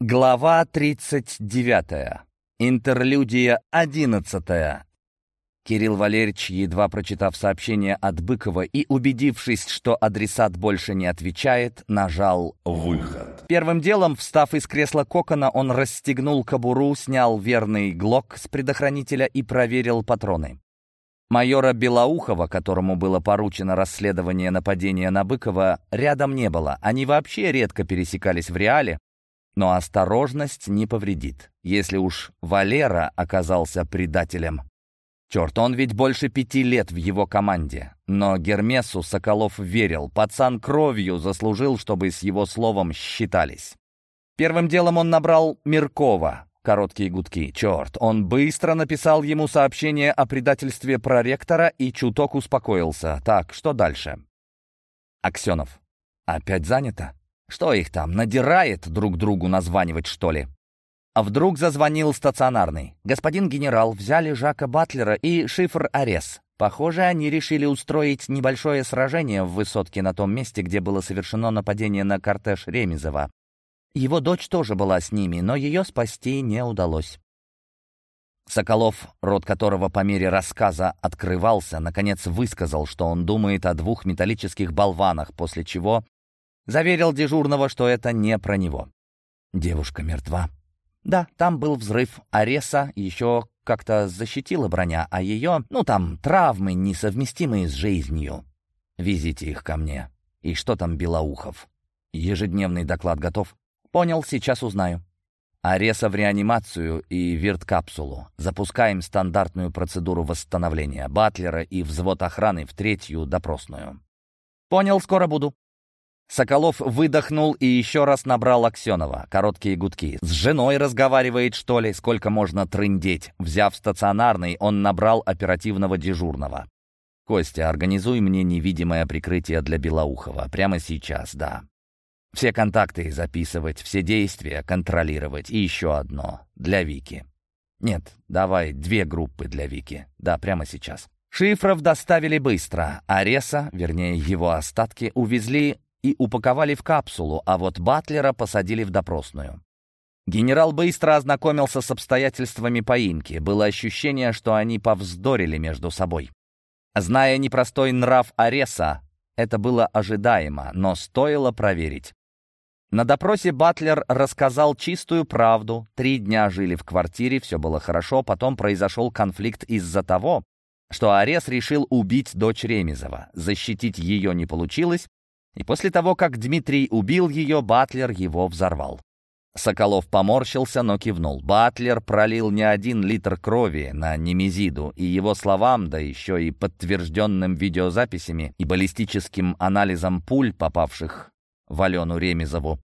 Глава 39. Интерлюдия 11. Кирилл Валерьевич, едва прочитав сообщение от Быкова и убедившись, что адресат больше не отвечает, нажал «Выход». Первым делом, встав из кресла кокона, он расстегнул кобуру, снял верный глок с предохранителя и проверил патроны. Майора Белоухова, которому было поручено расследование нападения на Быкова, рядом не было. Они вообще редко пересекались в реале, но осторожность не повредит, если уж Валера оказался предателем. Черт, он ведь больше пяти лет в его команде. Но Гермесу Соколов верил, пацан кровью заслужил, чтобы с его словом считались. Первым делом он набрал Миркова. Короткие гудки. Черт, он быстро написал ему сообщение о предательстве проректора и чуток успокоился. Так, что дальше? Аксенов. Опять занято? Что их там, надирает друг другу названивать, что ли? А вдруг зазвонил стационарный. «Господин генерал, взяли Жака Батлера и шифр Арес. Похоже, они решили устроить небольшое сражение в высотке на том месте, где было совершено нападение на кортеж Ремезова. Его дочь тоже была с ними, но ее спасти не удалось». Соколов, рот которого по мере рассказа открывался, наконец высказал, что он думает о двух металлических болванах, после чего Заверил дежурного, что это не про него. Девушка мертва. Да, там был взрыв, Ареса еще как-то защитила броня, а ее, ну там, травмы, несовместимые с жизнью. Везите их ко мне. И что там Белоухов? Ежедневный доклад готов? Понял, сейчас узнаю. Ареса в реанимацию и вирт-капсулу. Запускаем стандартную процедуру восстановления. Батлера и взвод охраны в третью допросную. Понял, скоро буду. Соколов выдохнул и еще раз набрал Аксенова. Короткие гудки. «С женой разговаривает, что ли? Сколько можно трындеть?» Взяв стационарный, он набрал оперативного дежурного. «Костя, организуй мне невидимое прикрытие для Белоухова. Прямо сейчас, да. Все контакты записывать, все действия контролировать. И еще одно. Для Вики. Нет, давай две группы для Вики. Да, прямо сейчас». Шифров доставили быстро. Ареса, вернее его остатки, увезли и упаковали в капсулу, а вот Батлера посадили в допросную. Генерал быстро ознакомился с обстоятельствами поимки. Было ощущение, что они повздорили между собой. Зная непростой нрав Ареса, это было ожидаемо, но стоило проверить. На допросе Батлер рассказал чистую правду. Три дня жили в квартире, все было хорошо, потом произошел конфликт из-за того, что Арес решил убить дочь Ремезова. Защитить ее не получилось, и после того, как Дмитрий убил ее, Батлер его взорвал. Соколов поморщился, но кивнул. Батлер пролил не один литр крови на Немезиду, и его словам, да еще и подтвержденным видеозаписями и баллистическим анализом пуль, попавших в Алену Ремезову,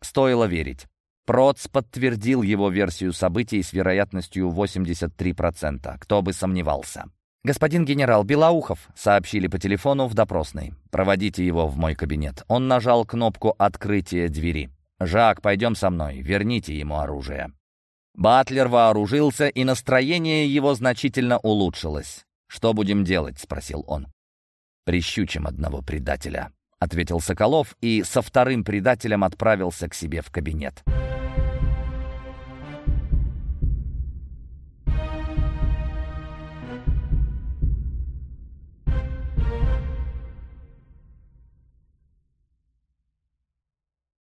стоило верить. Проц подтвердил его версию событий с вероятностью 83%. Кто бы сомневался. «Господин генерал Белоухов», — сообщили по телефону в допросной. «Проводите его в мой кабинет». Он нажал кнопку открытия двери. «Жак, пойдем со мной, верните ему оружие». Батлер вооружился, и настроение его значительно улучшилось. «Что будем делать?» — спросил он. «Прищучим одного предателя», — ответил Соколов и со вторым предателем отправился к себе в кабинет. «Прищучим»